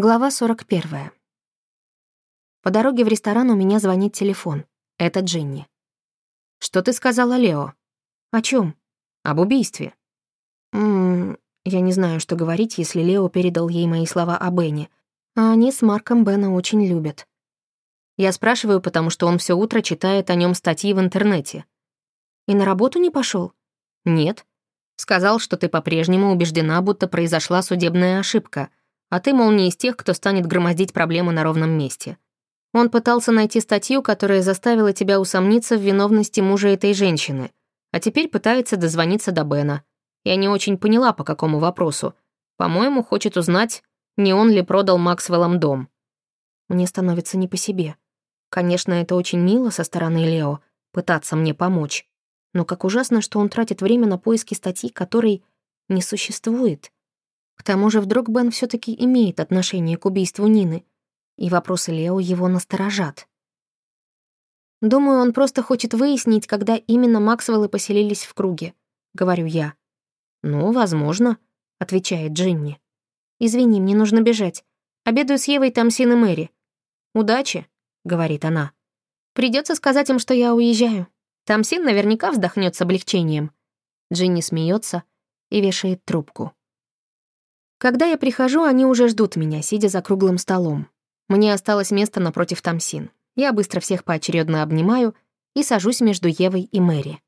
Глава 41. По дороге в ресторан у меня звонит телефон. Это Джинни. «Что ты сказала Лео?» «О чем? «Об убийстве». Ммм, я не знаю, что говорить, если Лео передал ей мои слова о Бене. А они с Марком Бена очень любят. Я спрашиваю, потому что он все утро читает о нем статьи в интернете. И на работу не пошел? Нет. Сказал, что ты по-прежнему убеждена, будто произошла судебная ошибка — а ты, мол, не из тех, кто станет громоздить проблемы на ровном месте. Он пытался найти статью, которая заставила тебя усомниться в виновности мужа этой женщины, а теперь пытается дозвониться до Бена. Я не очень поняла, по какому вопросу. По-моему, хочет узнать, не он ли продал Максвеллам дом. Мне становится не по себе. Конечно, это очень мило со стороны Лео, пытаться мне помочь. Но как ужасно, что он тратит время на поиски статьи, которой не существует. К тому же вдруг Бен все таки имеет отношение к убийству Нины, и вопросы Лео его насторожат. «Думаю, он просто хочет выяснить, когда именно Максвеллы поселились в круге», — говорю я. «Ну, возможно», — отвечает Джинни. «Извини, мне нужно бежать. Обедаю с Евой, Тамсин и Мэри». «Удачи», — говорит она. Придется сказать им, что я уезжаю. Тамсин наверняка вздохнет с облегчением». Джинни смеется и вешает трубку. Когда я прихожу, они уже ждут меня, сидя за круглым столом. Мне осталось место напротив Тамсин. Я быстро всех поочередно обнимаю и сажусь между Евой и Мэри.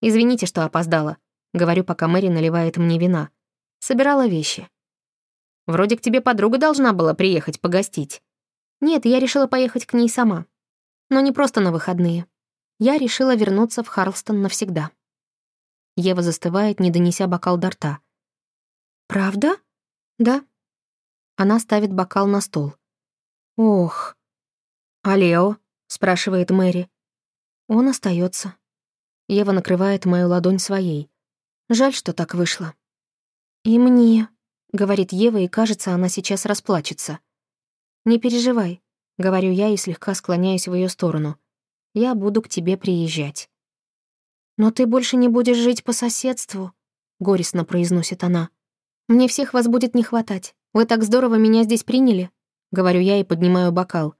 «Извините, что опоздала», — говорю, пока Мэри наливает мне вина. Собирала вещи. «Вроде к тебе подруга должна была приехать погостить». «Нет, я решила поехать к ней сама. Но не просто на выходные. Я решила вернуться в Харлстон навсегда». Ева застывает, не донеся бокал до рта. «Правда?» «Да». Она ставит бокал на стол. «Ох». «А Лео?» — спрашивает Мэри. «Он остается. Ева накрывает мою ладонь своей. Жаль, что так вышло. «И мне», — говорит Ева, и кажется, она сейчас расплачется. «Не переживай», — говорю я и слегка склоняюсь в ее сторону. «Я буду к тебе приезжать». «Но ты больше не будешь жить по соседству», — горестно произносит она. «Мне всех вас будет не хватать. Вы так здорово меня здесь приняли», — говорю я и поднимаю бокал.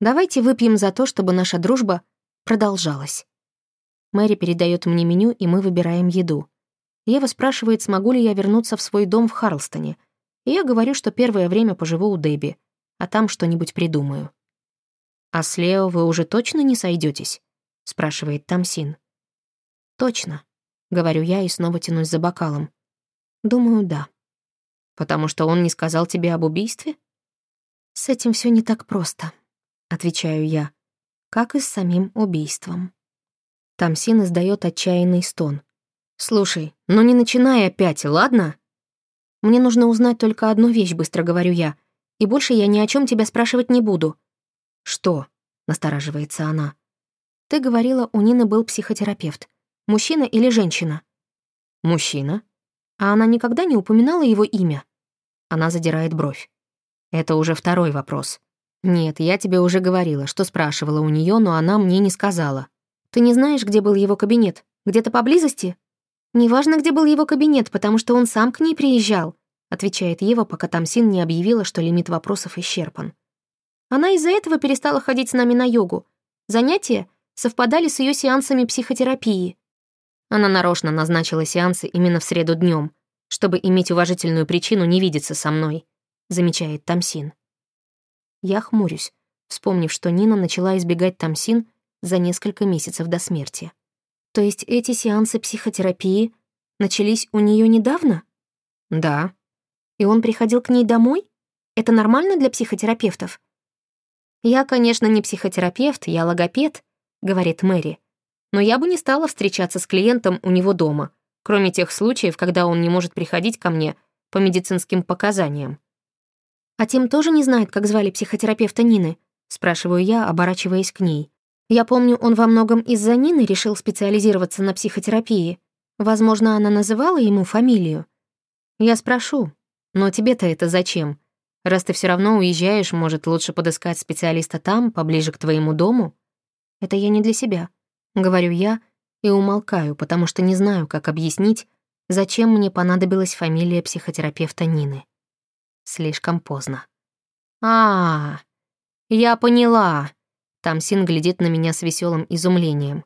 «Давайте выпьем за то, чтобы наша дружба продолжалась». Мэри передает мне меню, и мы выбираем еду. Ева спрашивает, смогу ли я вернуться в свой дом в Харлстоне. И я говорю, что первое время поживу у Дебби, а там что-нибудь придумаю. «А с Лео вы уже точно не сойдетесь? спрашивает Тамсин. «Точно», — говорю я и снова тянусь за бокалом. «Думаю, да». Потому что он не сказал тебе об убийстве? С этим все не так просто, отвечаю я, как и с самим убийством. Тамсин издает отчаянный стон. «Слушай, ну не начинай опять, ладно?» «Мне нужно узнать только одну вещь», — быстро говорю я. «И больше я ни о чем тебя спрашивать не буду». «Что?» — настораживается она. «Ты говорила, у Нины был психотерапевт. Мужчина или женщина?» «Мужчина». «А она никогда не упоминала его имя?» Она задирает бровь. Это уже второй вопрос. Нет, я тебе уже говорила, что спрашивала у нее, но она мне не сказала. Ты не знаешь, где был его кабинет? Где-то поблизости? Неважно, где был его кабинет, потому что он сам к ней приезжал, отвечает Ева, пока Тамсин не объявила, что лимит вопросов исчерпан. Она из-за этого перестала ходить с нами на йогу. Занятия совпадали с ее сеансами психотерапии. Она нарочно назначила сеансы именно в среду днем, чтобы иметь уважительную причину не видеться со мной», — замечает Тамсин. Я хмурюсь, вспомнив, что Нина начала избегать Тамсин за несколько месяцев до смерти. То есть эти сеансы психотерапии начались у нее недавно? Да. И он приходил к ней домой? Это нормально для психотерапевтов? Я, конечно, не психотерапевт, я логопед, говорит Мэри. Но я бы не стала встречаться с клиентом у него дома — кроме тех случаев, когда он не может приходить ко мне по медицинским показаниям. «А Тим тоже не знает, как звали психотерапевта Нины?» — спрашиваю я, оборачиваясь к ней. «Я помню, он во многом из-за Нины решил специализироваться на психотерапии. Возможно, она называла ему фамилию». «Я спрошу. Но тебе-то это зачем? Раз ты все равно уезжаешь, может, лучше подыскать специалиста там, поближе к твоему дому?» «Это я не для себя», — говорю я, и умолкаю, потому что не знаю, как объяснить, зачем мне понадобилась фамилия психотерапевта Нины. Слишком поздно. А, я поняла. Тамсин глядит на меня с веселым изумлением.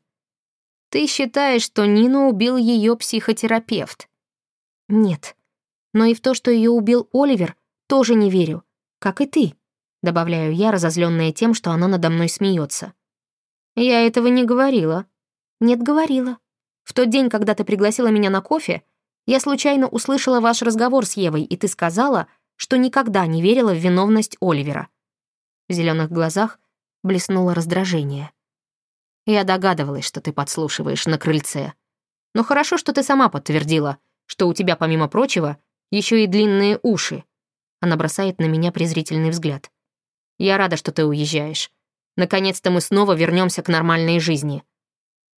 Ты считаешь, что Нину убил ее психотерапевт? Нет. Но и в то, что ее убил Оливер, тоже не верю. Как и ты, добавляю я, разозленная тем, что она надо мной смеется. Я этого не говорила. Нет, говорила. В тот день, когда ты пригласила меня на кофе, я случайно услышала ваш разговор с Евой, и ты сказала, что никогда не верила в виновность Оливера. В зеленых глазах блеснуло раздражение. Я догадывалась, что ты подслушиваешь на крыльце. Но хорошо, что ты сама подтвердила, что у тебя, помимо прочего, еще и длинные уши. Она бросает на меня презрительный взгляд. Я рада, что ты уезжаешь. Наконец-то мы снова вернемся к нормальной жизни.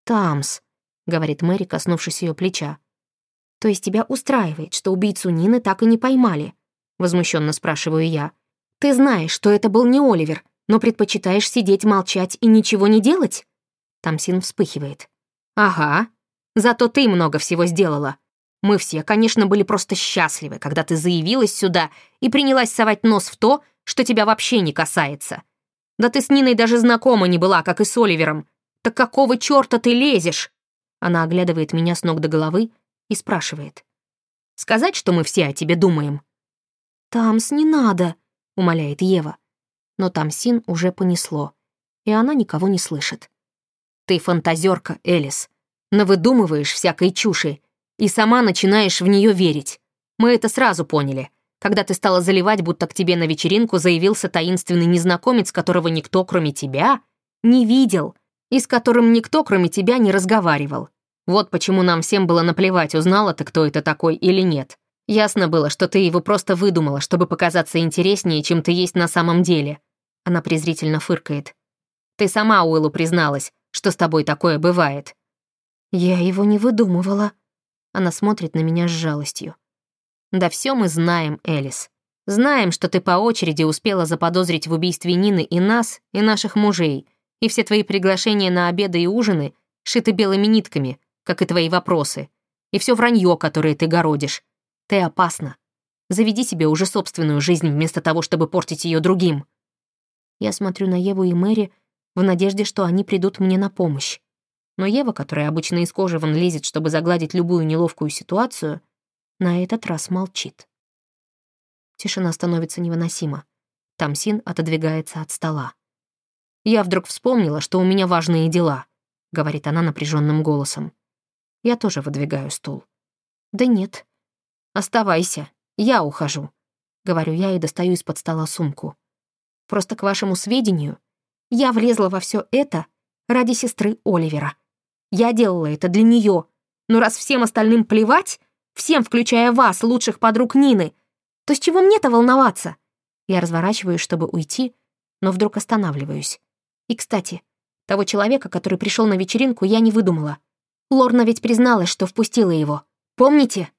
«Тамс», — говорит Мэри, коснувшись ее плеча. «То есть тебя устраивает, что убийцу Нины так и не поймали?» — возмущенно спрашиваю я. «Ты знаешь, что это был не Оливер, но предпочитаешь сидеть, молчать и ничего не делать?» Тамсин вспыхивает. «Ага. Зато ты много всего сделала. Мы все, конечно, были просто счастливы, когда ты заявилась сюда и принялась совать нос в то, что тебя вообще не касается. Да ты с Ниной даже знакома не была, как и с Оливером. Так какого чёрта ты лезешь?» Она оглядывает меня с ног до головы и спрашивает. «Сказать, что мы все о тебе думаем?» «Тамс, не надо», — умоляет Ева. Но Тамсин уже понесло, и она никого не слышит. «Ты фантазерка, Элис. Навыдумываешь всякой чуши и сама начинаешь в нее верить. Мы это сразу поняли, когда ты стала заливать, будто к тебе на вечеринку заявился таинственный незнакомец, которого никто, кроме тебя, не видел, и с которым никто, кроме тебя, не разговаривал. Вот почему нам всем было наплевать, узнала ты, кто это такой или нет. Ясно было, что ты его просто выдумала, чтобы показаться интереснее, чем ты есть на самом деле. Она презрительно фыркает. Ты сама Уиллу призналась, что с тобой такое бывает. Я его не выдумывала. Она смотрит на меня с жалостью. Да все мы знаем, Элис. Знаем, что ты по очереди успела заподозрить в убийстве Нины и нас, и наших мужей, и все твои приглашения на обеды и ужины шиты белыми нитками, как и твои вопросы, и все вранье, которое ты городишь. Ты опасна. Заведи себе уже собственную жизнь вместо того, чтобы портить ее другим». Я смотрю на Еву и Мэри в надежде, что они придут мне на помощь. Но Ева, которая обычно из кожи вон лезет, чтобы загладить любую неловкую ситуацию, на этот раз молчит. Тишина становится невыносима. Тамсин отодвигается от стола. «Я вдруг вспомнила, что у меня важные дела», — говорит она напряженным голосом. Я тоже выдвигаю стул. «Да нет, «Оставайся, я ухожу», — говорю я и достаю из-под стола сумку. «Просто к вашему сведению, я влезла во все это ради сестры Оливера. Я делала это для нее, но раз всем остальным плевать, всем, включая вас, лучших подруг Нины, то с чего мне-то волноваться?» Я разворачиваюсь, чтобы уйти, но вдруг останавливаюсь. И, кстати, того человека, который пришел на вечеринку, я не выдумала. Лорна ведь призналась, что впустила его. Помните?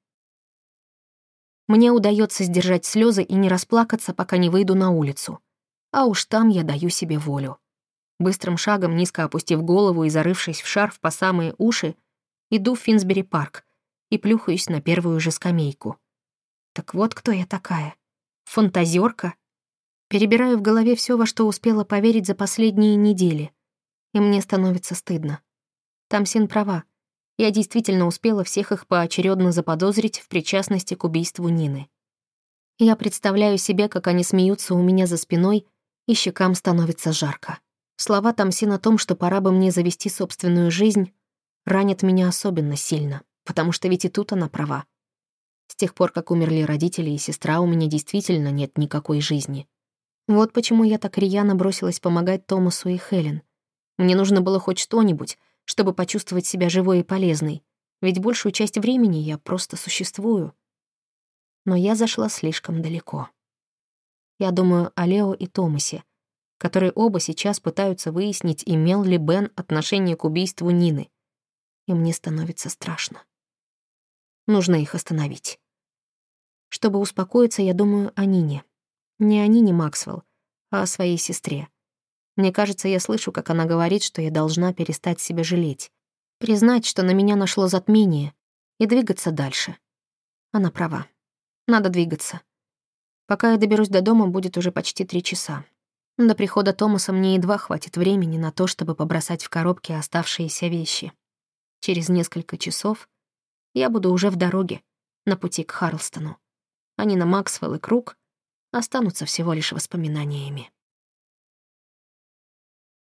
Мне удается сдержать слезы и не расплакаться, пока не выйду на улицу. А уж там я даю себе волю. Быстрым шагом, низко опустив голову и зарывшись в шарф по самые уши, иду в Финсбери-парк и плюхаюсь на первую же скамейку. Так вот кто я такая. Фантазерка. Перебираю в голове все, во что успела поверить за последние недели. И мне становится стыдно. Тамсин права. Я действительно успела всех их поочередно заподозрить в причастности к убийству Нины. Я представляю себе, как они смеются у меня за спиной, и щекам становится жарко. Слова Тамсин о том, что пора бы мне завести собственную жизнь, ранят меня особенно сильно, потому что ведь и тут она права. С тех пор, как умерли родители и сестра, у меня действительно нет никакой жизни. Вот почему я так рьяно бросилась помогать Томасу и Хелен. Мне нужно было хоть что-нибудь, чтобы почувствовать себя живой и полезной, ведь большую часть времени я просто существую. Но я зашла слишком далеко. Я думаю о Лео и Томасе, которые оба сейчас пытаются выяснить, имел ли Бен отношение к убийству Нины. И мне становится страшно. Нужно их остановить. Чтобы успокоиться, я думаю о Нине. Не о Нине Максвелл, а о своей сестре. Мне кажется, я слышу, как она говорит, что я должна перестать себя жалеть, признать, что на меня нашло затмение, и двигаться дальше. Она права. Надо двигаться. Пока я доберусь до дома, будет уже почти три часа. До прихода Томаса мне едва хватит времени на то, чтобы побросать в коробке оставшиеся вещи. Через несколько часов я буду уже в дороге, на пути к Харлстону. Они на Максвелл и Круг останутся всего лишь воспоминаниями.